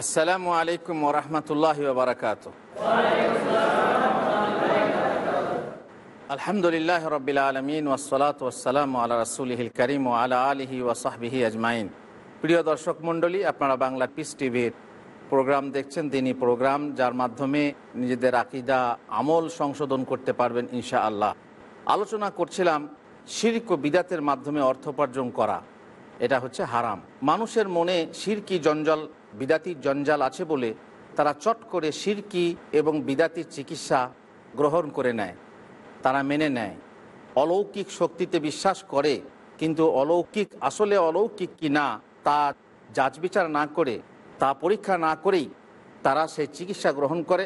আসসালামু আলাইকুম ওরহমতুল্লাহ বারকাত আলহামদুলিল্লাহ রবিল আলমিন ওসলাত ওসালাম আল্লাহ রসুলহিল করিম ও আলা আলহি ওসাহবিহি আজমাইন। প্রিয় দর্শক মণ্ডলী, আপনারা বাংলা পিস টিভির প্রোগ্রাম দেখছেন তিনি প্রোগ্রাম, যার মাধ্যমে নিজেদের আকিদা, আমল সংশোধন করতে পারবেন ইনশা আল্লাহ আলোচনা করছিলাম শির্ক ও বিদাতের মাধ্যমে অর্থোপার্জন করা। এটা হচ্ছে হারাম। মানুষের মনে শিরকি জঞ্জাল বিদাতির জঞ্জাল আছে বলে তারা চট করে সিরকি এবং বিদাতির চিকিৎসা গ্রহণ করে নেয়। তারা মেনে নেয়। অলৌকিক শক্তিতে বিশ্বাস করে, কিন্তু অলৌকিক, আসলে অলৌকিক কি না, তা যাচ বিচার না করে, তা পরীক্ষা না করেই তারা সেই চিকিৎসা গ্রহণ করে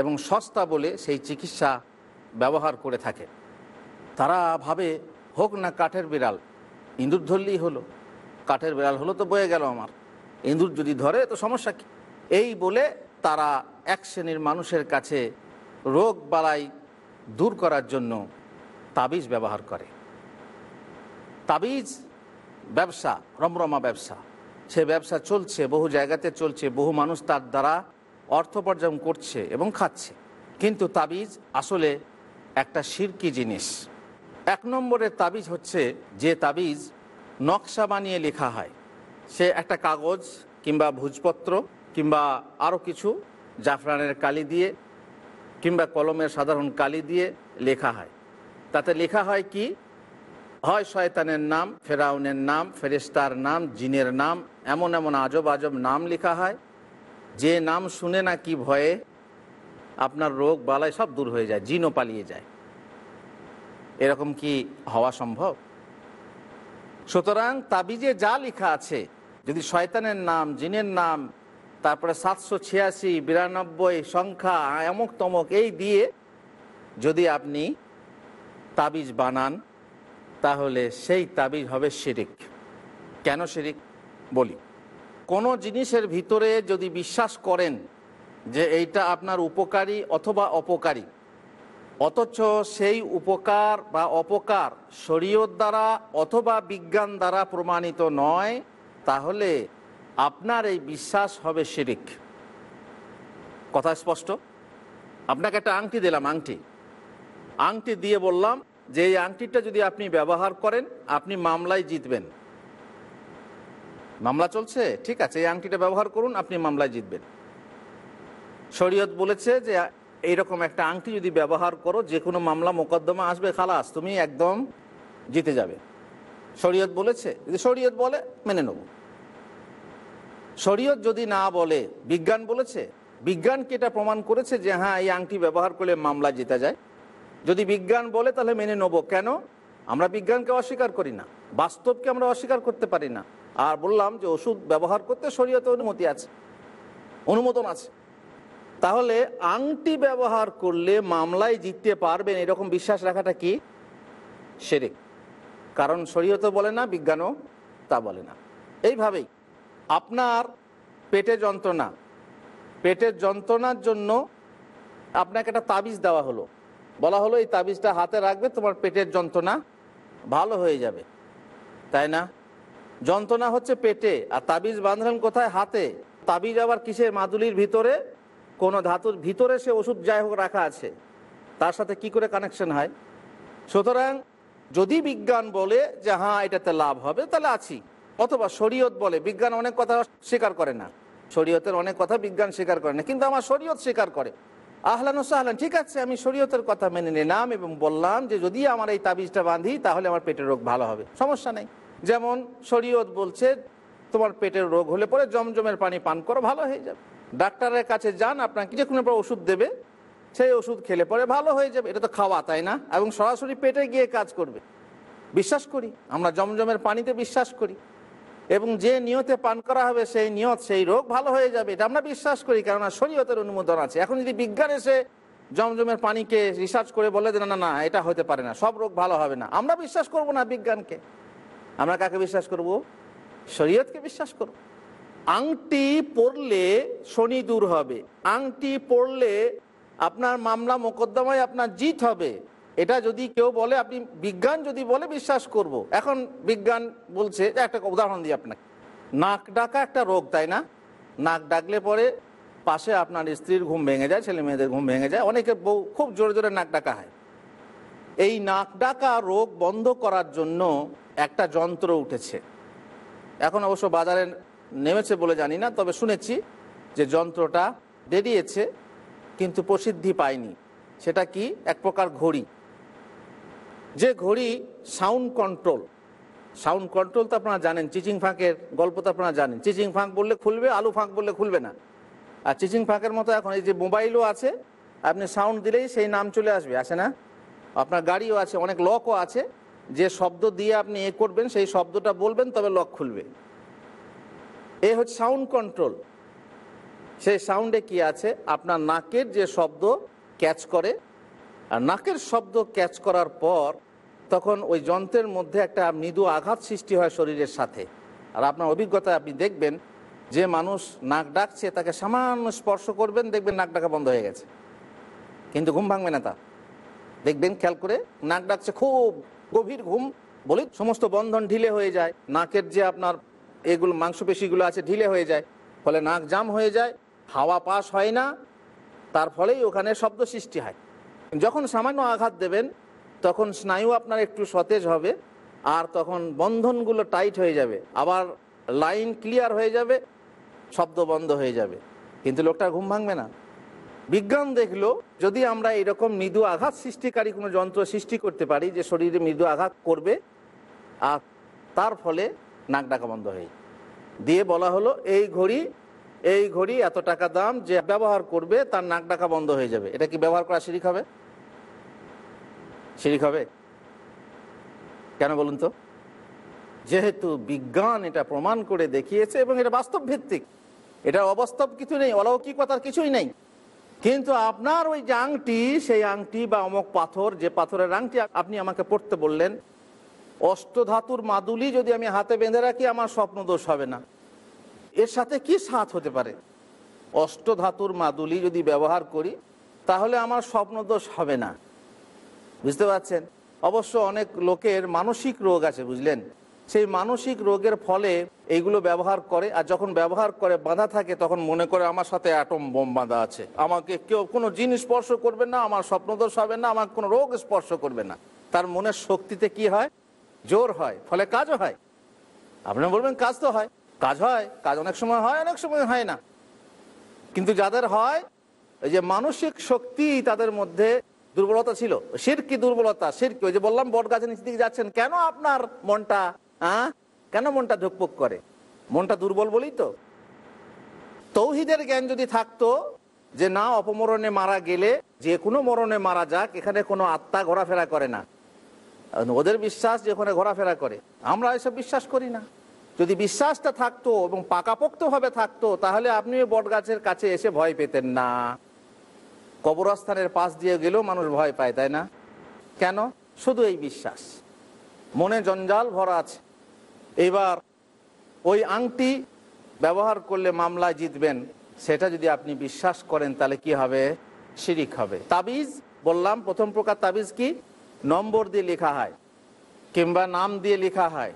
এবং সস্তা বলে সেই চিকিৎসা ব্যবহার করে থাকে। তারা ভাবে, হোক না কাঠের বিড়াল, ইঁদুর ধরলেই হলো। কাঠের বিড়াল হলো তো বয়ে গেল আমার। ইঁদুর যদি ধরে, তো সমস্যা কি? এই বলে তারা এক শ্রেণির মানুষের কাছে রোগ বালাই দূর করার জন্য তাবিজ ব্যবহার করে। তাবিজ ব্যবসা, রমরমা ব্যবসা। সে ব্যবসা চলছে, বহু জায়গাতে চলছে, বহু মানুষ তার দ্বারা অর্থ উপার্জন করছে এবং খাচ্ছে। কিন্তু তাবিজ আসলে একটা শিরকি জিনিস। এক নম্বরের তাবিজ হচ্ছে যে তাবিজ নকশা বানিয়ে লেখা হয়। সে একটা কাগজ কিংবা ভোজপত্র কিংবা আরও কিছু জাফরানের কালি দিয়ে কিংবা কলমের সাধারণ কালি দিয়ে লেখা হয়। তাতে লেখা হয় কি? হয় শয়তানের নাম, ফেরাউনের নাম ফেরেস্তার নাম, জিনের নাম, এমন এমন আজব আজব নাম লেখা হয়। যে নাম শুনে না কি ভয়ে আপনার রোগ, বালাই সব দূর হয়ে যায়, জিনও পালিয়ে যায়। এরকম কি হওয়া সম্ভব? সুতরাং তাবিজে যা লেখা আছে যদি শয়তানের নাম, জিনের নাম, তারপরে সাতশো ছিয়াশি, বিরানব্বই সংখ্যা এমক তমক, এই দিয়ে যদি আপনি তাবিজ বানান, তাহলে সেই তাবিজ হবে শিরিক। কেন শিরিক? বলি, কোনো জিনিসের ভিতরে যদি বিশ্বাস করেন যে এইটা আপনার উপকারী অথবা অপকারী, অথচ সেই উপকার বা অপকার শরীয়ত দ্বারা অথবা বিজ্ঞান দ্বারা প্রমাণিত নয় তাহলে আপনার এই বিশ্বাস হবে শিরিক। কথা স্পষ্ট? আপনাকে একটা আংটি দিলাম, আংটি। আংটি দিয়ে বললাম যে এই আংটিটা যদি আপনি ব্যবহার করেন, আপনি মামলায় জিতবেন। মামলা চলছে? ঠিক আছে, এই আংটিটা ব্যবহার করুন, আপনি মামলায় জিতবেন। শরীয়ত বলেছে যে এইরকম একটা আংটি যদি ব্যবহার করো যে কোনো মামলা মোকদ্দমা আসবে, খালাস, তুমি একদম জিতে যাবে। শরীয়ত বলেছে, যদি শরীয়ত বলে, মেনে নেব। শরীয়ত যদি না বলে, বিজ্ঞান বলেছে, বিজ্ঞান কি এটা প্রমাণ করেছে যে হ্যাঁ এই আংটি ব্যবহার করলে মামলা জিতে যায়? যদি বিজ্ঞান বলে, তাহলে মেনে নেব। কেন? আমরা বিজ্ঞানকে অস্বীকার করি না, বাস্তবকে আমরা অস্বীকার করতে পারি না। আর বললাম যে ওষুধ ব্যবহার করতে শরীয়তে অনুমতি আছে, অনুমোদন আছে। তাহলে আংটি ব্যবহার করলে মামলায় জিততে পারবেন, এরকম বিশ্বাস রাখাটা কি? সেরেক। কারণ শরীয়ত বলে না, বিজ্ঞানও তা বলে না। এইভাবেই আপনার পেটে যন্ত্রণা, পেটের যন্ত্রণার জন্য আপনাকে একটা তাবিজ দেওয়া হলো। বলা হলো, এই তাবিজটা হাতে রাখবে, তোমার পেটের যন্ত্রণা ভালো হয়ে যাবে। তাই না? যন্ত্রণা হচ্ছে পেটে, আর তাবিজ বাঁধলেন কোথায়? হাতে। তাবিজ আবার কিসের? মাদুলির ভিতরে? কোনো ধাতুর ভিতরে সে ওষুধ যাই হোক রাখা আছে। তার সাথে কি করে কানেকশন হয়? সুতরাং যদি বিজ্ঞান বলে যে হ্যাঁ এটাতে লাভ হবে, তাহলে আছি। অথবা শরীয়ত বলে, বিজ্ঞান অনেক কথা স্বীকার করে না। শরীয়তের অনেক কথা বিজ্ঞান স্বীকার করে না, কিন্তু আমার শরীয়ত স্বীকার করে। আহলান সাহলান, ঠিক আছে, আমি শরীয়তের কথা মেনে নিলাম এবং বললাম যে, যদি আমার এই তাবিজটা বাঁধি, তাহলে আমার পেটের রোগ ভালো হবে। সমস্যা নেই। যেমন শরীয়ত বলছে, তোমার পেটের রোগ হলে পরে জমজমের পানি পান করো, ভালো হয়ে যাবে। ডাক্তারের কাছে যান, আপনাকে যে কোনো ওষুধ দেবে। সেই ওষুধ খেলে পরে ভালো হয়ে যাবে, এটা তো খাওয়া, তাই না? এবং সরাসরি পেটে গিয়ে কাজ করবে। বিশ্বাস করি, আমরা জমজমের পানিতে বিশ্বাস করি। এবং যে নিয়তে পান করা হবে, সেই নিয়ত, সেই রোগ ভালো হয়ে যাবে, এটা আমরা বিশ্বাস করি, কেননা শরীয়তের অনুমোদন আছে। এখন যদি বিজ্ঞান এসে জমজমের পানিকে রিসার্চ করে বলে যে, না না না, এটা হতে পারে না, সব রোগ ভালো হবে না। আমরা বিশ্বাস করব না বিজ্ঞানকে। আমরা কাকে বিশ্বাস করব? শরীয়তকে বিশ্বাস করব। আংটি পড়লে শনি দূর হবে, আংটি পড়লে আপনার মামলা মোকদ্দমায় আপনার জিত হবে। এটা যদি কেউ বলে, আপনি বিজ্ঞান যদি বলে, বিশ্বাস করব। এখন বিজ্ঞান বলছে একটা উদাহরণ দিই আপনাকে। নাক ডাকা একটা রোগ, তাই না? নাক ডাকলে পরে পাশে আপনার স্ত্রীর ঘুম ভেঙে যায়, ছেলে মেয়েদের ঘুম ভেঙে যায়। অনেকের বউ খুব জোরে জোরে নাক ডাকা হয়। এই নাক ডাকা রোগ বন্ধ করার জন্য একটা যন্ত্র উঠেছে। এখন অবশ্য বাজারে নেমেছে বলে জানি না, তবে শুনেছি যে যন্ত্রটা বেরিয়েছে। কিন্তু প্রসিদ্ধি পায়নি। সেটা কি? এক প্রকার ঘড়ি। যে ঘড়ি সাউন্ড কন্ট্রোল সাউন্ড কন্ট্রোল তো আপনারা জানেন চিচিং ফাঁকের গল্প তো আপনারা জানেন। চিচিং ফাঁক বললে খুলবে, আলু ফাঁক বললে খুলবে না। আর চিচিং ফাঁকের মতো এখন এই যে মোবাইলও আছে, আপনি সাউন্ড দিলেই সেই নাম চলে আসবে, আসে না? আপনার গাড়িও আছে, অনেক লকও আছে। যে শব্দ দিয়ে আপনি এ করবেন, সেই শব্দটা বলবেন, তবে লক খুলবে। এ হচ্ছে সাউন্ড কন্ট্রোল সেই সাউন্ডে কি আছে? আপনার নাকের যে শব্দ ক্যাচ করে, আর নাকের শব্দ ক্যাচ করার পর তখন ওই যন্ত্রের মধ্যে একটা মৃদু আঘাত সৃষ্টি হয় শরীরের সাথে। আর আপনার অভিজ্ঞতায় আপনি দেখবেন যে মানুষ নাক ডাকছে, তাকে সামান্য স্পর্শ করবেন, দেখবেন নাক ডাকা বন্ধ হয়ে গেছে। কিন্তু ঘুম ভাঙবে না তা। দেখবেন, খেয়াল করে, নাক ডাকছে খুব গভীর ঘুম, বলি সমস্ত বন্ধন ঢিলে হয়ে যায়, নাকের যে আপনার এগুলো মাংসপেশিগুলো আছে ঢিলে হয়ে যায়, ফলে নাক জাম হয়ে যায় হাওয়া পাস হয় না, তার ফলেই ওখানে শব্দ সৃষ্টি হয়। যখন সামান্য আঘাত দেবেন, তখন স্নায়ু আপনার একটু সতেজ হবে আর তখন বন্ধনগুলো টাইট হয়ে যাবে। আবার লাইন ক্লিয়ার হয়ে যাবে, শব্দ বন্ধ হয়ে যাবে। কিন্তু লোকটা ঘুম ভাঙবে না। বিজ্ঞান দেখল, যদি আমরা এরকম মৃদু আঘাত সৃষ্টিকারী কোনো যন্ত্র সৃষ্টি করতে পারি যে শরীরে মৃদু আঘাত করবে, আর তার ফলে নাক ডাকা বন্ধ হয়ে। দিয়ে বলা হলো, এই ঘড়ি এই ঘড়ি এত টাকা দাম যে ব্যবহার করবে, তার নাক ডাকা বন্ধ হয়ে যাবে। এটা কি ব্যবহার করা শিরিক হবে? শিরিক হবে? কেন বলুন তো? যেহেতু বিজ্ঞান এটা প্রমাণ করে দেখিয়েছে এবং এটা বাস্তব ভিত্তিক। এটা অবাস্তব কিছু নেই অলৌকিকতার কিছুই নেই। কিন্তু আপনার ওই যে আংটি, সেই আংটি বা অমক পাথর, যে পাথরের আংটি আপনি আমাকে পড়তে বললেন, অষ্টধাতুর মাদুলি যদি আমি হাতে বেঁধে রাখি, আমার স্বপ্ন দোষ হবে না। এর সাথে কি সাথ হতে পারে? অষ্টধাতুর মাদুলি যদি ব্যবহার করি, তাহলে আমার স্বপ্ন দোষ হবে না। বুঝতে পারছেন? অবশ্য অনেক লোকের মানসিক রোগ আছে, বুঝলেন? সেই মানসিক রোগের ফলে এইগুলো ব্যবহার করে, আর যখন ব্যবহার করে বাঁধা থাকে, তখন মনে করে আমার সাথে অ্যাটম বোম বাঁধা আছে। আমাকে কেউ কোনো জিনিস স্পর্শ করবে না, আমার স্বপ্নদোষ হবে না আমার কোনো রোগ স্পর্শ করবে না। তার মনের শক্তিতে কি হয়? জোর হয়, ফলে কাজও হয়। আপনি বলবেন, কাজ তো হয়। কাজ হয়, কাজ অনেক সময় হয়, অনেক সময় হয় না। কিন্তু যাদের হয় ওই যে মানসিক শক্তি তাদের মধ্যে দুর্বলতা ছিল। সিরকি দুর্বলতা? সিরকি ওই যে বললাম, বট গাছের নিচে দিকে যাচ্ছেন, কেন আপনার মনটা হ্যাঁ কেন মনটা ধুকপুক করে? মনটা দুর্বল বলেই তো। তৌহিদের জ্ঞান যদি থাকতো যে না, অপমরণে মারা গেলে, যে কোনো মরণে মারা যাক, এখানে কোনো আত্মা ঘোরাফেরা করে না। ওদের বিশ্বাস যে ওখানে ঘোরাফেরা করে। আমরা এসব বিশ্বাস করি না। যদি বিশ্বাসটা থাকতো এবং পাকাপোক্তভাবে থাকতো, তাহলে আপনি বট গাছের কাছে এসে ভয় পেতেন না। কবরস্থানের পাশ দিয়ে গেলেও মানুষ ভয় পায়, তাই না? কেন? শুধু এই বিশ্বাস। মনে জঞ্জাল ভরা আছে। এবার ওই আংটি ব্যবহার করলে মামলায় জিতবেন, সেটা যদি আপনি বিশ্বাস করেন, তাহলে কি হবে? শিরিক হবে। তাবিজ, বললাম, প্রথম প্রকার তাবিজ কি? নম্বর দিয়ে লেখা হয় কিংবা নাম দিয়ে লেখা হয়।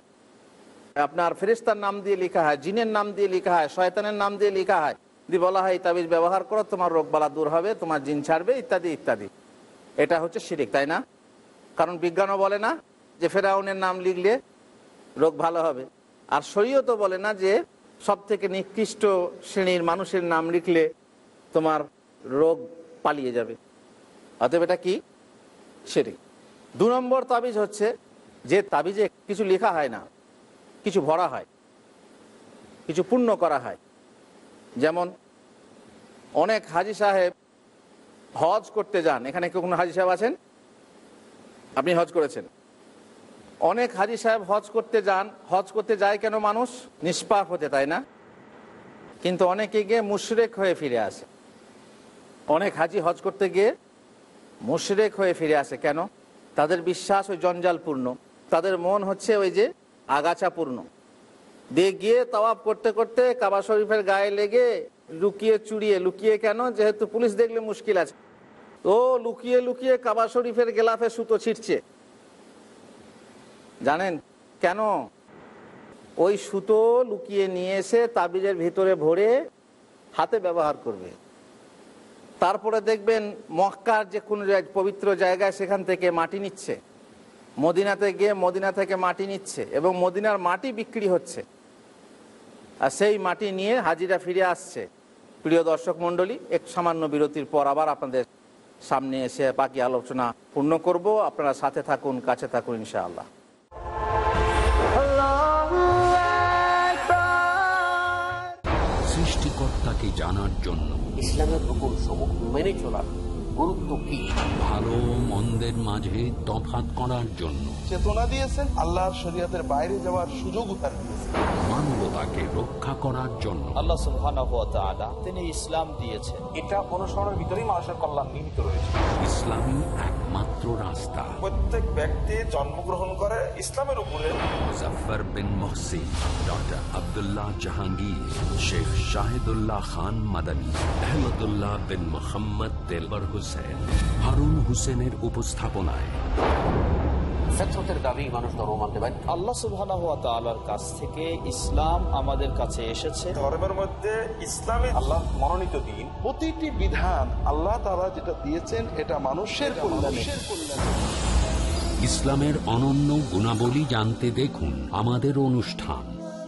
আপনার ফেরিস্তার নাম দিয়ে লেখা হয়, জিনের নাম দিয়ে লেখা হয়, শয়তানের নাম দিয়ে লেখা হয়। দিয়ে বলা হয় তাবিজ ব্যবহার করো, তোমার রোগ বালা দূর হবে, তোমার জিন ছাড়বে, ইত্যাদি ইত্যাদি। এটা হচ্ছে শিরিক, তাই না? কারণ বিজ্ঞানও বলে না যে ফেরাউনের নাম লিখলে রোগ ভালো হবে। আর শরীয়তও বলে না যে সব থেকে নিকৃষ্ট শ্রেণির মানুষের নাম লিখলে তোমার রোগ পালিয়ে যাবে। অতএব এটা কি? সেটি দু নম্বর তাবিজ হচ্ছে যে তাবিজে কিছু লেখা হয় না। কিছু ভরা হয়, কিছু পূর্ণ করা হয়। যেমন অনেক হাজি সাহেব হজ করতে যান। এখানে কেউ কোনো হাজি সাহেব আছেন? আপনি হজ করেছেন। অনেক হাজি সাহেব হজ করতে যান। হজ করতে যায় কেন মানুষ? নিষ্পাপ হতে, তাই না? কিন্তু অনেকে গিয়ে মুশরেক হয়ে ফিরে আসে। অনেক হাজি হজ করতে গিয়ে মুশরেক হয়ে ফিরে আসে। কেন? তাদের বিশ্বাস ওই জঞ্জালপূর্ণ। তাদের মন হচ্ছে ওই যে আগাছাপূর্ণ। দিয়ে গিয়ে তাওয়াব করতে করতে কাবা শরীফের গায়ে লেগে লুকিয়ে চুরিয়ে, লুকিয়ে কেন? যেহেতু পুলিশ দেখলে মুশকিল আছে। ও লুকিয়ে লুকিয়ে কাবা শরীফের গেলাফে সুতো ছিটছে। জানেন কেন? ওই সুতো লুকিয়ে নিয়ে এসে তাবিজের ভিতরে ভরে হাতে ব্যবহার করবে। তারপরে দেখবেন মক্কার যে কোনো পবিত্র জায়গায় সেখান থেকে মাটি নিচ্ছে। মদিনাতে গিয়ে মদিনা থেকে মাটি নিচ্ছে এবং মদিনার মাটি বিক্রি হচ্ছে। আর সেই মাটি নিয়ে হাজিরা ফিরে আসছে। প্রিয় দর্শক মণ্ডলী এক সামান্য বিরতির পর আবার আপনাদের সামনে এসে বাকি আলোচনা পূর্ণ করব। আপনারা সাথে থাকুন কাছে থাকুন ইনশাআল্লাহ। সৃষ্টিকর্তাকে জানার জন্য ইসলামের মেনে চলার। গুরুত্ব কি ভালো মন্দের মাঝে তফাৎ করার জন্য। চেতনা দিয়েছেন আল্লাহর শরীয়তের বাইরে যাওয়ার সুযোগও তার দিয়েছেন। মানবতাকে রক্ষা করার জন্য। আল্লাহ সুবহানাহু ওয়া তাআলা তিনি ইসলাম দিয়েছেন। এটা অনুসরণের ভিতরেই মানুষের কল্যাণ নিহিত রয়েছে। ইসলামী একমাত্র রাস্তা। প্রত্যেক ব্যক্তি জন্মগ্রহণ করে ইসলামের উপরে। বিন মহসিন ডক্টর আব্দুল্লাহ জাহাঙ্গীর শেখ শাহিদুল্লাহ খান মাদানী আহমদুল্লাহ বিন মোহাম্মদ তেলবর হুসেন হারুন হুসেনের উপস্থাপনায়। দাবি মানুষ ধর্ম মানতে বাধ্য আল্লাহ সুবহানাহু ওয়া তাআলার কাছ থেকে ইসলাম আমাদের কাছে এসেছে। ধর্মের মধ্যে ইসলামী আল্লাহ মনোনীত দিন। প্রতিটি বিধান আল্লাহ যেটা দিয়েছেন এটা মানুষের কল্যাণে। ইসলামের অনন্য গুণাবলী জানতে দেখুন আমাদের অনুষ্ঠান।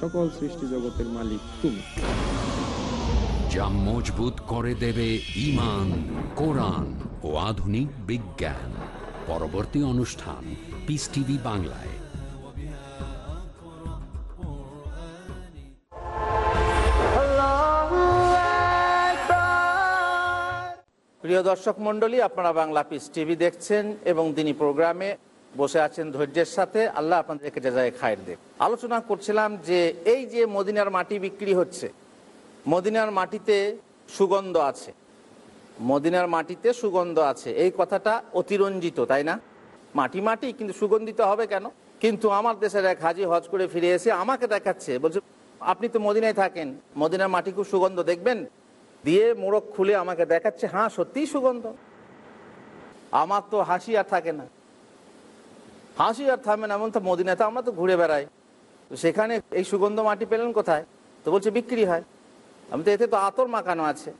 সকল সৃষ্টি জগতের মালিক তুমি। যা মজবুত করে দেবে ইমান কোরআন ও আধুনিক বিজ্ঞান। পরবর্তী অনুষ্ঠান পিস টিভি বাংলায়। প্রিয় দর্শক মণ্ডলী আপনারা বাংলা পিস টিভি দেখছেন এবং তিনি প্রোগ্রামে বসে আছেন ধৈর্যের সাথে, আল্লাহ আপনাদেরকে যায় খায়ের দেখ আলোচনা করছিলাম যে এই যে মদিনার মাটি বিক্রি হচ্ছে, মদিনার মাটিতে সুগন্ধ আছে। মদিনার মাটিতে সুগন্ধ আছে। এই কথাটা অতিরঞ্জিত, তাই না? মাটি মাটি, কিন্তু সুগন্ধিত হবে কেন? কিন্তু আমার দেশের এক হাজি হজ করে ফিরে এসে আমাকে দেখাচ্ছে, বলছে, আপনি তো মদিনায় থাকেন, মদিনার মাটি খুব সুগন্ধ, দেখবেন? দিয়ে মোড়ক খুলে আমাকে দেখাচ্ছে হ্যাঁ সত্যিই সুগন্ধ। আমার তো হাসি আর থাকে না। হাসি আর থামে না, এমন তো মদিনাতে আমরা তো ঘুরে বেড়াই। তো সেখানে এই সুগন্ধ মাটি পেলেন কোথায়? তো বলছে বিক্রি হয়। আমি তো এতে তো আতর মাখানো আছে।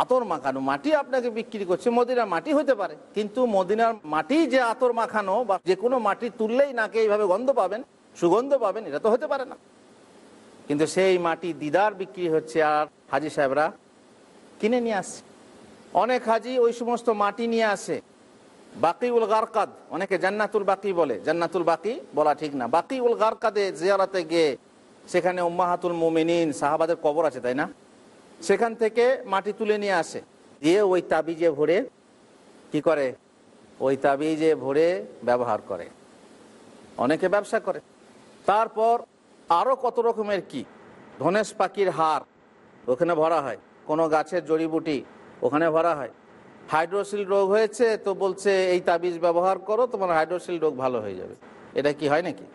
আতর মাখানো, মাটি আপনাকে বিক্রি করছে, মদিনার মাটি হতে পারে। কিন্তু মদিনার মাটি যে আতর মাখানো বা যে কোনো মাটি তুললেই নাকে এইভাবে গন্ধ পাবেন, সুগন্ধ পাবেন, এটা তো হতে পারে না। কিন্তু সেই মাটি দিদার বিক্রি হচ্ছে আর হাজি সাহেবরা কিনে নিয়ে আসছে। অনেক হাজি ওই সমস্ত মাটি নিয়ে আসে। বাকি উল গারকাদ, অনেকে জান্নাতুল বাকি বলে। জান্নাতুল বাকি বলা ঠিক না। বাকি উল গারকাদে জিয়ারাতে গিয়ে সেখানে উম্মাহাতুল মোমিনিন, সাহাবাদের কবর আছে, তাই না? সেখান থেকে মাটি তুলে নিয়ে আসে। দিয়ে ওই তাবিজে ভরে কি করে? ওই তাবিজে ভরে ব্যবহার করে। অনেকে ব্যবসা করে। তারপর আরও কত রকমের কি? ধনেশ পাখির হার ওখানে ভরা হয়। কোনো গাছের জড়িবুটি, ওখানে ভরা হয়। হাইড্রোসিল রোগ হয়েছে, তো বলছে, এই তাবিজ ব্যবহার করো, তোমার হাইড্রোসিল রোগ ভালো হয়ে যাবে। এটা কি হয় নাকি?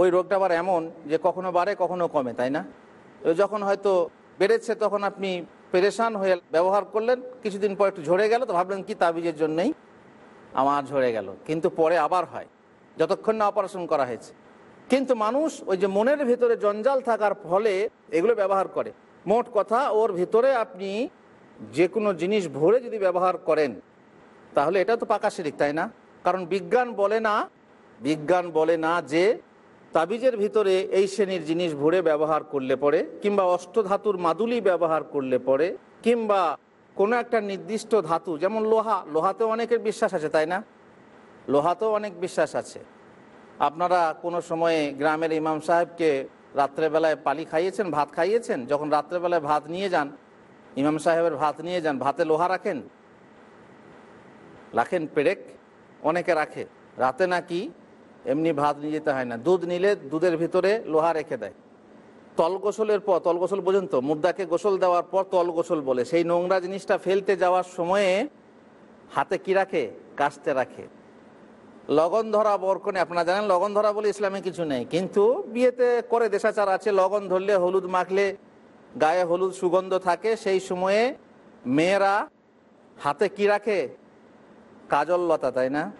ওই রোগটা আবার এমন যে কখনো বাড়ে, কখনো কমে, তাই না? যখন হয়তো বেড়েছে, তখন আপনি পেরেশান হয়ে ব্যবহার করলেন, কিছুদিন পর একটু ঝরে গেল, তো ভাবলেন, কি তাবিজের জন্যই আমার ঝরে গেল? কিন্তু পরে আবার হয়, যতক্ষণ না অপারেশন করা হয়েছে। কিন্তু মানুষ ওই যে মনের ভিতরে জঞ্জাল থাকার ফলে এগুলো ব্যবহার করে। মোট কথা, ওর ভিতরে আপনি যে কোনো জিনিস ভরে যদি ব্যবহার করেন, তাহলে এটা তো পাকা শিরিক, তাই না? কারণ বিজ্ঞান বলে না, বিজ্ঞান বলে না যে তাবিজের ভিতরে এই শ্রেণির জিনিস ভরে ব্যবহার করলে পরে, কিংবা অষ্টধাতুর মাদুলি ব্যবহার করলে পরে, কিংবা কোনো একটা নির্দিষ্ট ধাতু, যেমন লোহা লোহাতেও অনেকের বিশ্বাস আছে, তাই না? লোহাতেও অনেক বিশ্বাস আছে। আপনারা কোনো সময়ে গ্রামের ইমাম সাহেবকে রাত্রেবেলায় পালি খাইয়েছেন, ভাত খাইয়েছেন? যখন রাত্রেবেলায় ভাত নিয়ে যান ইমাম সাহেবের ভাত নিয়ে যান, ভাতে লোহা রাখেন? রাখেন পেরেক, অনেকে রাখে। রাতে নাকি এমনি ভাত নিয়ে যেতে হয় না। দুধ নিলে দুধের ভিতরে লোহা রেখে দেয়। তল গোসলের পর তল গোসল পর্যন্ত মুদ্রাকে গোসল দেওয়ার পর তল গোসল বলে। সেই নোংরা জিনিসটা ফেলতে যাওয়ার সময়ে হাতে কি রাখে? কাস্তে রাখে। লগন ধরা বরকনে, আপনারা জানেন, লগন ধরা বলে ইসলামে কিছু নেই। কিন্তু বিয়েতে করে দেশাচার আছে, লগন ধরলে হলুদ মাখলে গায়ে হলুদ সুগন্ধ থাকে, সেই সময়ে মেয়েরা হাতে কি রাখে? কাজল লতা, তাই না?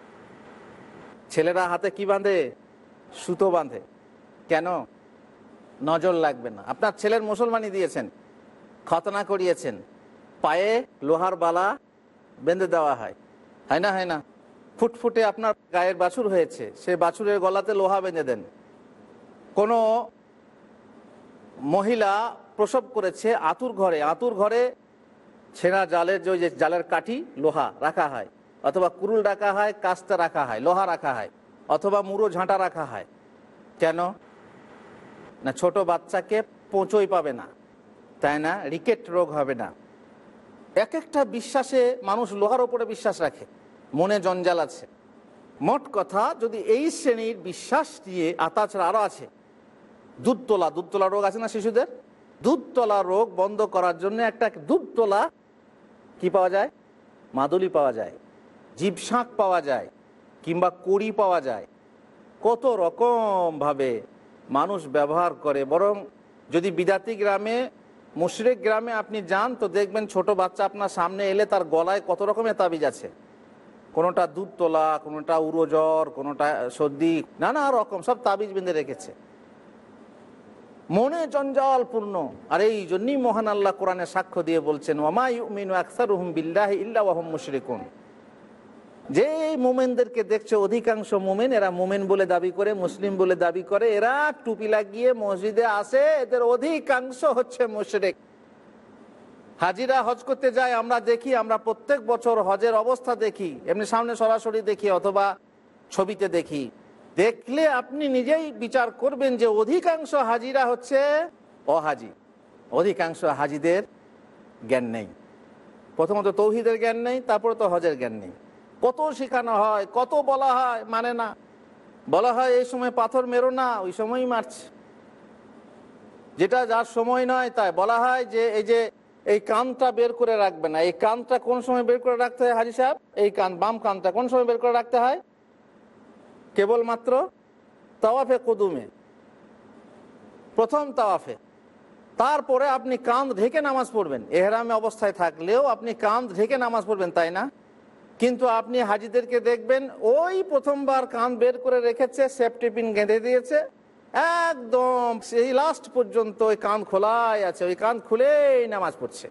ছেলেরা হাতে কি বাঁধে? সুতো বাঁধে। কেন? নজর লাগবে না। আপনার ছেলের মুসলমানি দিয়েছেন, খতনা করিয়েছেন, পায়ে লোহার বালা বেঁধে দেওয়া হয়। হয় না হয় না? ফুটফুটে আপনার গায়ের বাছুর হয়েছে, সে বাছুরের গলাতে লোহা বেঁধে দেন। কোনো মহিলা প্রসব করেছে আতুর ঘরে। আতুর ঘরে ছেঁড়া জালের যে যে জালের কাঠি, লোহা রাখা হয়। অথবা কুরুল রাখা হয়, কাস্তে রাখা হয়, লোহা রাখা হয়, অথবা মুড়ো ঝাঁটা রাখা হয়। কেন? না, ছোট বাচ্চাকে পোঁচই পাবে না। তাই না? রিকেট রোগ হবে না। এক একটা বিশ্বাসে মানুষ লোহার ওপরে বিশ্বাস রাখে। মনে জঞ্জাল আছে। মোট কথা, যদি এই শ্রেণির বিশ্বাস দিয়ে আর আরও আছে। দুধ তোলা দুধ তোলা রোগ আছে না শিশুদের? দুধ তোলা রোগ বন্ধ করার জন্য একটা দুধতলা কি পাওয়া যায়? মাদুলি পাওয়া যায়, জীব শাঁখ পাওয়া যায়, কিংবা কড়ি পাওয়া যায়। কত রকমভাবে মানুষ ব্যবহার করে, বরং যদি বিদাতি গ্রামে, মুশরেক গ্রামে আপনি যান, তো দেখবেন ছোট বাচ্চা আপনার সামনে এলে তার গলায় কত রকমের তাবিজ আছে। কোনোটা দুধ তোলা কোনোটা উড়োজ্বর কোনোটা সর্দি, নানা রকম সব তাবিজ বেঁধে রেখেছে। মনে জঞ্জালপূর্ণ। আর এই জন্যই মহান আল্লাহ কোরআনে সাক্ষ্য দিয়ে বলছেন বিল্লাহ মুশরিকুন। যে মোমেনদেরকে দেখছে, অধিকাংশ মোমেন, এরা মোমেন বলে দাবি করে, মুসলিম বলে দাবি করে, এরা টুপি লাগিয়ে মসজিদে আসে, এদের অধিকাংশ হচ্ছে মুশরেক। হাজিরা হজ করতে যায়, আমরা দেখি, আমরা প্রত্যেক বছর হজের অবস্থা দেখি, এমনি সামনে সরাসরি দেখি অথবা ছবিতে দেখি। দেখলে আপনি নিজেই বিচার করবেন যে অধিকাংশ হাজিরা হচ্ছে অহাজি। অধিকাংশ হাজিদের জ্ঞান নেই। প্রথমত তৌহিদের জ্ঞান নেই, তারপরে তো হজের জ্ঞান নেই। কত শেখানো হয়, কত বলা হয় মানে না। বলা হয়, এই সময় পাথর মেরো না, ওই সময়ই মারছে। যেটা যার সময় নয়, তাই বলা হয় যে, এই যে, এই কানটা বের করে রাখবে না। এই কানটা কোন সময় বের করে রাখতে হয় হাজি সাহেব? এই কান, বাম কানটা কোন সময় বের করে রাখতে হয়? কেবলমাত্র তাওয়াফে কুদুমে। প্রথম তাওয়াফে। তারপরে আপনি কাঁধ ঢেকে নামাজ পড়বেন। এহরামে অবস্থায় থাকলেও আপনি কাঁধ ঢেকে নামাজ পড়বেন, তাই না? কিন্তু আপনি হাজিদেরকে দেখবেন, ওই প্রথমবার কান বের করে রেখেছে সেফটি পিন গেঁধে দিয়েছে। একদম সেই লাস্ট পর্যন্ত ওই কান খোলাই আছে, ওই কান খুলেই নামাজ পড়ছে।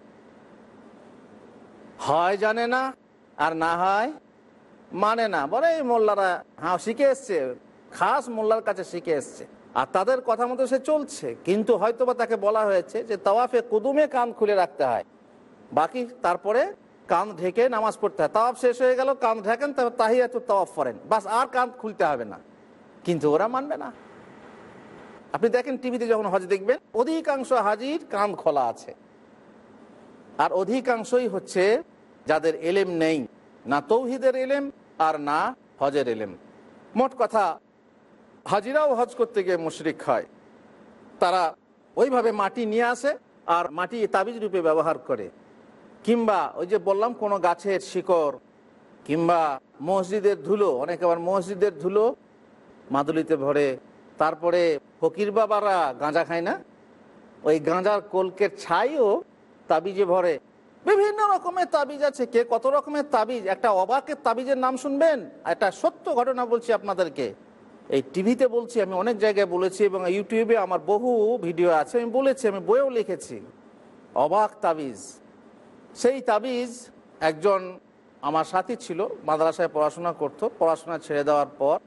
হয় জানে না, আর না হয় মানে না, বলে এই মোল্লারা হ্যাঁ শিখে এসছে, খাস মোল্লার কাছে শিখে এসছে। আর তাদের কথা মতো সে চলছে, কিন্তু হয়তোবা তাকে বলা হয়েছে যে তাওয়াফে কুদুমে কান খুলে রাখতে হয়। বাকি তারপরে কান ঢেকে নামাজ পড়তে হয়। তাওয়াফ শেষ হয়ে গেল, কান ঢেকেন, তারপর তাহিয়াত তাওয়াফ করেন। বাস, আর কান খুলতে হবে না। কিন্তু ওরা মানবে না। আপনি দেখেন টিভিতে যখন হজ দেখবেন, অধিকাংশ হাজির কান খোলা আছে। আর অধিকাংশই হচ্ছে যাদের এলেম নেই, না তৌহিদের এলেম আর না হজের এলেম মোট কথা, হাজিরাও হজ করতে গিয়ে মুশরিক হয়। তারা ওইভাবে মাটি নিয়ে আসে আর মাটি তাবিজ রূপে ব্যবহার করে। কিংবা ওই যে বললাম, কোনো গাছের শিকড় কিংবা মসজিদের ধুলো, অনেক আবার মসজিদের ধুলো মাদুলিতে ভরে। তারপরে ফকির বাবারা গাঁজা খায় না? ওই গাঁজার কলকের ছাইও তাবিজে ভরে। বিভিন্ন রকমের তাবিজ আছে। কে কত রকমের তাবিজ? একটা অবাকের তাবিজের নাম শুনবেন? একটা সত্য ঘটনা বলছি আপনাদেরকে। এই টিভিতে বলছি, আমি অনেক জায়গায় বলেছি এবং ইউটিউবে আমার বহু ভিডিও আছে, আমি বলেছি, আমি বইও লিখেছি। অবাক তাবিজ। সেই তাবিজ একজন আমার সাথী ছিল, মাদ্রাসায় পড়াশোনা করত। পড়াশোনা ছেড়ে দেওয়ার পর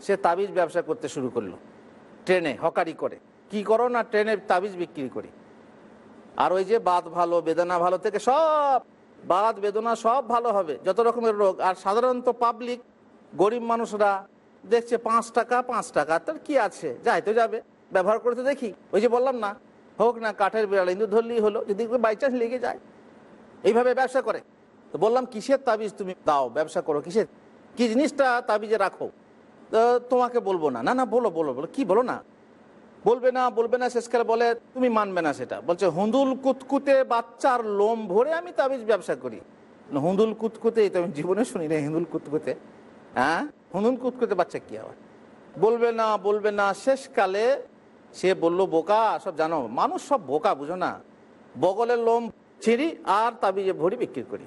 সে তাবিজ ব্যবসা করতে শুরু করল। ট্রেনে হকারি করে। কি করো না ট্রেনে তাবিজ বিক্রি করি। আর ওই যে বাদ ভালো, বেদনা ভালো থেকে সব বাদ বেদনা সব ভালো হবে। যত রকমের রোগ, আর সাধারণত পাবলিক গরিব মানুষরা দেখছে পাঁচ টাকা পাঁচ টাকা, তার কি আছে? যাই তো যাবে। ব্যবহার করতে দেখি। ওই যে বললাম না, হোক না, কাঠের বিড়াল ইন্দু ধরলেই হলো, যদি বাই চান্স লেগে যায়। এইভাবে ব্যবসা করে। তো বললাম, কিসের তাবিজ তুমি? দাও, ব্যবসা করো, কিসের? কি জিনিসটা তাবিজে রাখো? তো তোমাকে বলব না। না না, বলো বলো বলো। কি বলো না? বলবে না বলবে না শেষকালে বলে, তুমি মানবে না সেটা। বলছে হুঁদুল কুতকুতে বাচ্চার লোম ভরে আমি তাবিজ ব্যবসা করি। হুঁদুল কুতকুতে তো আমি জীবনে শুনি না হিন্দুল কুতকুতে। হ্যাঁ? হুঁদুল কুতকুতে বাচ্চা কি আবার? বলবে না বলবে না শেষকালে সে বলল, বোকা, সব জানো। মানুষ সব বোকা, বুঝো না। বগলের লোম ছিঁড়ি আর তাবিজে ভরি বিক্রি করি।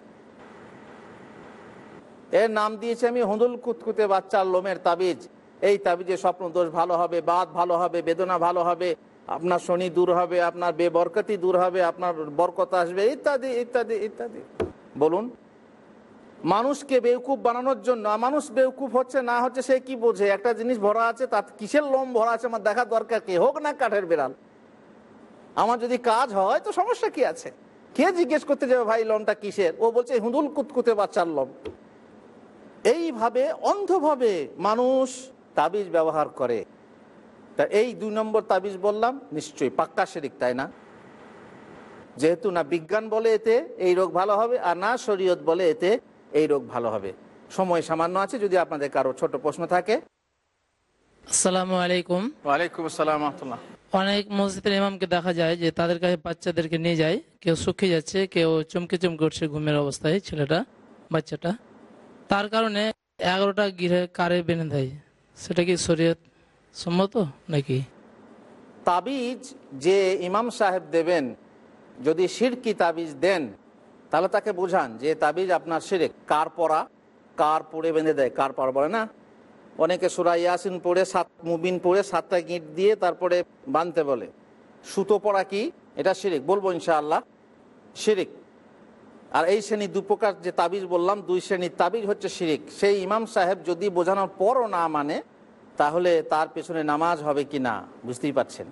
এর নাম দিয়েছি আমি হুঁদুল কুতকুতে বাচ্চার লোমের তাবিজ। এই তাবিজে স্বপ্ন দোষ ভালো হবে, বাদ ভালো হবে, বেদনা ভালো হবে, আপনার শনি দূর হবে, আপনার বেবরকতি দূর হবে, আপনার বরকত আসবে, ইত্যাদি ইত্যাদি ইত্যাদি। বলুন, মানুষকে বেউকুফ বানানোর জন্য মানুষ বেউকুফ হচ্ছে, না হচ্ছে, সে কি বোঝে? একটা জিনিস ভরা আছে, তার কিসের লোম ভরা আছে, আমার দেখার দরকার কি? হোক না কাঠের বেড়াল। আমার যদি কাজ হয়, তো সমস্যা কি আছে? কে জিজ্ঞেস করতে যাবে, ভাই, লোমটা কিসের? ও বলছে হুঁদুল কুতকুতে বাচ্চার লোম। এইভাবে অন্ধভাবে মানুষ তাবিজ ব্যবহার করে। তা এই দুই নম্বর তাবিজ বললাম নিশ্চয়ই পাক্কা শেরিক তাই না? যেহেতু না বিজ্ঞান বলে এতে এই রোগ ভালো হবে আর না শরীয়ত বলে এতে এই রোগ ভালো হবে। সময় সামান্য আছে যদি আপনাদের কারও ছোট প্রশ্ন থাকে। আসসালামু আলাইকুম। ওয়ালাইকুম আসসালাম অনেক মসজিদের ইমামকে দেখা যায় যে তাদের কাছে বাচ্চাদেরকে নিয়ে যায় কেউ শুকিয়ে যাচ্ছে কেউ চমকে চমকে উঠছে ঘুমের অবস্থায় ছেলেটা বাচ্চাটা। তার কারণে এগারোটা গিরে কারে বেঁধে দেয়। সেটা কি শরীয়ত সম্মত নাকি? তাবিজ যে ইমাম সাহেব দেবেন, যদি সিরকি তাবিজ দেন, তাহলে তাকে বোঝান যে তাবিজ আপনার সিরেক। কার পরা? কার পড়ে বেঁধে দেয়? কার পর বলে না? অনেকে সুরা ইয়াসিন পড়ে, সাত মুবিন পড়ে, সাতটা গিঁট দিয়ে তারপরে বানতে বলে। সুতো পড়া কি? এটা শিরিক বলব ইনশাআল্লাহ শিরিক আর এই শ্রেণি দু প্রকার যে তাবিজ বললাম, দুই শ্রেণির তাবিজ হচ্ছে শিরিক। সেই ইমাম সাহেব যদি বোঝানোর পরও না মানে তাহলে তার পেছনে নামাজ হবে কি না, বুঝতেই পারছেন।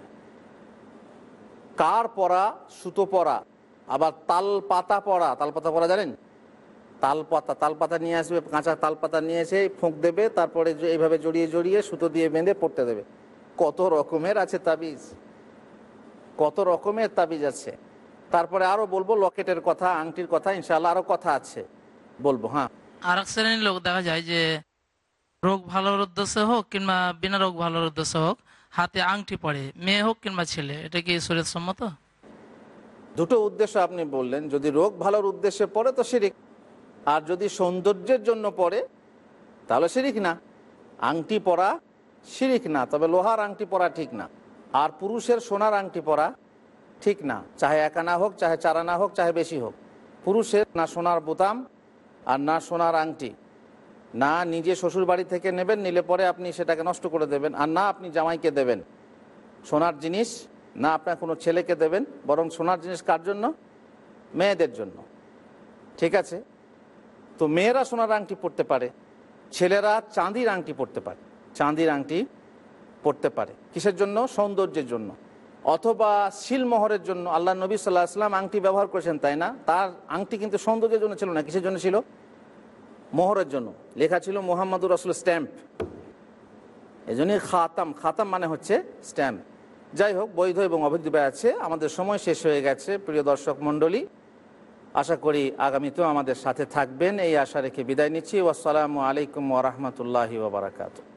কার পরা সুতো পরা আবার তাল পাতা পরা তাল পাতা পরা জানেন? তাল পাতা তাল পাতা নিয়ে আসবে, কাঁচা তাল পাতা নিয়ে এসে ফোঁক দেবে, তারপরে এইভাবে জড়িয়ে জড়িয়ে সুতো দিয়ে বেঁধে পড়তে দেবে। কত রকমের আছে তাবিজ? কত রকমের তাবিজ আছে? তারপরে আরও বলব লকেটের কথা আংটির কথা ইনশাল্লাহ আরও কথা আছে। বলব হ্যাঁ। আর এক শ্রেণির লোক দেখা যায় যে রোগ ভালোর উদ্দেশ্যে হোক কিংবা বিনা রোগ ভালোর উদ্দেশ্যে হোক হাতে আংটি পড়ে মেয়ে হোক কিংবা ছেলে এটা কি শরীর সম্মত দুটো উদ্দেশ্য আপনি বললেন যদি রোগ ভালোর উদ্দেশ্যে পড়ে তো শিরিক। আর যদি সৌন্দর্যের জন্য পড়ে তাহলে শিরিক না। আংটি পরা শিরিক না তবে লোহার আংটি পরা ঠিক না। আর পুরুষের সোনার আংটি পরা ঠিক না। চাহে একানা হোক, চাহে চারানা হোক, চাহে বেশি হোক। পুরুষের না সোনার বোতাম আর না সোনার আংটি। না নিজে শ্বশুর বাড়ি থেকে নেবেন, নিলে পরে আপনি সেটাকে নষ্ট করে দেবেন আর না আপনি জামাইকে দেবেন। সোনার জিনিস, না আপনার কোনো ছেলেকে দেবেন, বরং সোনার জিনিস কার জন্য? মেয়েদের জন্য। ঠিক আছে? তো মেয়েরা সোনার আংটি পরতে পারে, ছেলেরা চাঁদির আংটি পরতে পারে। চাঁদির আংটি পড়তে পারে। কিসের জন্য? সৌন্দর্যের জন্য। অথবা শিলমোহরের জন্য আল্লাহ নবী সাল্লাহ আসলাম আংটি ব্যবহার করেছেন, তাই না? তার আংটি কিন্তু সৌন্দর্যের জন্য ছিল না, কিসের জন্য ছিল? মোহরের জন্য। লেখা ছিল মোহাম্মদুর রসুল স্ট্যাম্প। এই জন্যই খাতাম খাতাম মানে হচ্ছে স্ট্যাম্প। যাই হোক, বৈধ এবং অবৈধ আছে, আমাদের সময় শেষ হয়ে গেছে। প্রিয় দর্শক মণ্ডলী, আশা করি আগামীতেও আমাদের সাথে থাকবেন। এই আশা রেখে বিদায় নিচ্ছি। ওয়াসালামু আলাইকুম ওরহমতুল্লাহি ওবরাকাত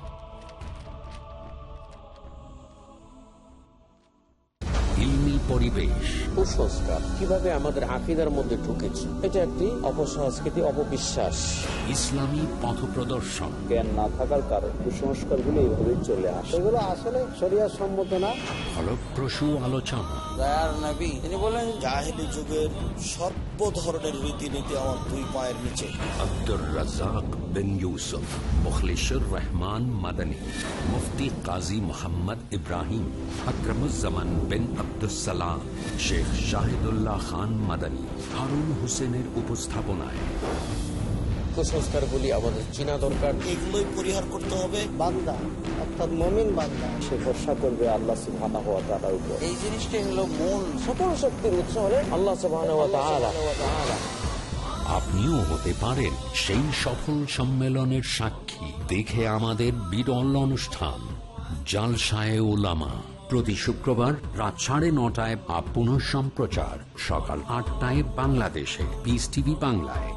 পরিবেশ। কুসংস্কার কীভাবে আমাদের আকিদার মধ্যে ঢুকেছে এটা একটি অপসংস্কৃতি অপবিশ্বাস। ইসলামী পথ প্রদর্শন জ্ঞান না থাকার কারণ কুসংস্কারগুলো এইভাবে চলে আসে। এগুলো আসলে শরিয়া সম্মত না। ফলপ্রসূ আলোচনা। দয়ার নবী তিনি বলেন জাহেলি যুগের সর্ব ধরনের রীতিনীতি আমার দুই পায়ের নিচে। আব্দুর রাজাক বিন ইউসুফ মুখলিসুর রহমান মাদানী মুফতি কাজী মোহাম্মদ ইব্রাহিম আকরমুজ্জামান বিন আব্দুসালাম শেখ শাহিদুল্লাহ খান মাদানী হারুন হোসেনের উপস্থাপনায়। কুসংস্কারগুলি আমাদের চিনা দরকার। এগুলোই পরিহার করতে হবে। বান্দা অর্থাৎ মমিন বান্দা সে ভরসা করবে আল্লাহ সুবহানাহু ওয়া তাআলার উপর। এই জিনিসটাই হলো মূল। সকল শক্তির উৎস হলে আল্লাহ সুবহানাহু ওয়া তাআলা। আপনিও হতে পারেন সেই সফল সম্মেলনের সাক্ষী। দেখে আমাদের বিরল অনুষ্ঠান জালসায় ওলামা প্রতি শুক্রবার রাত সাড়ে নটায় বা পুনঃ সম্প্রচার সকাল আটটায় বাংলাদেশে বিস টিভি বাংলায়।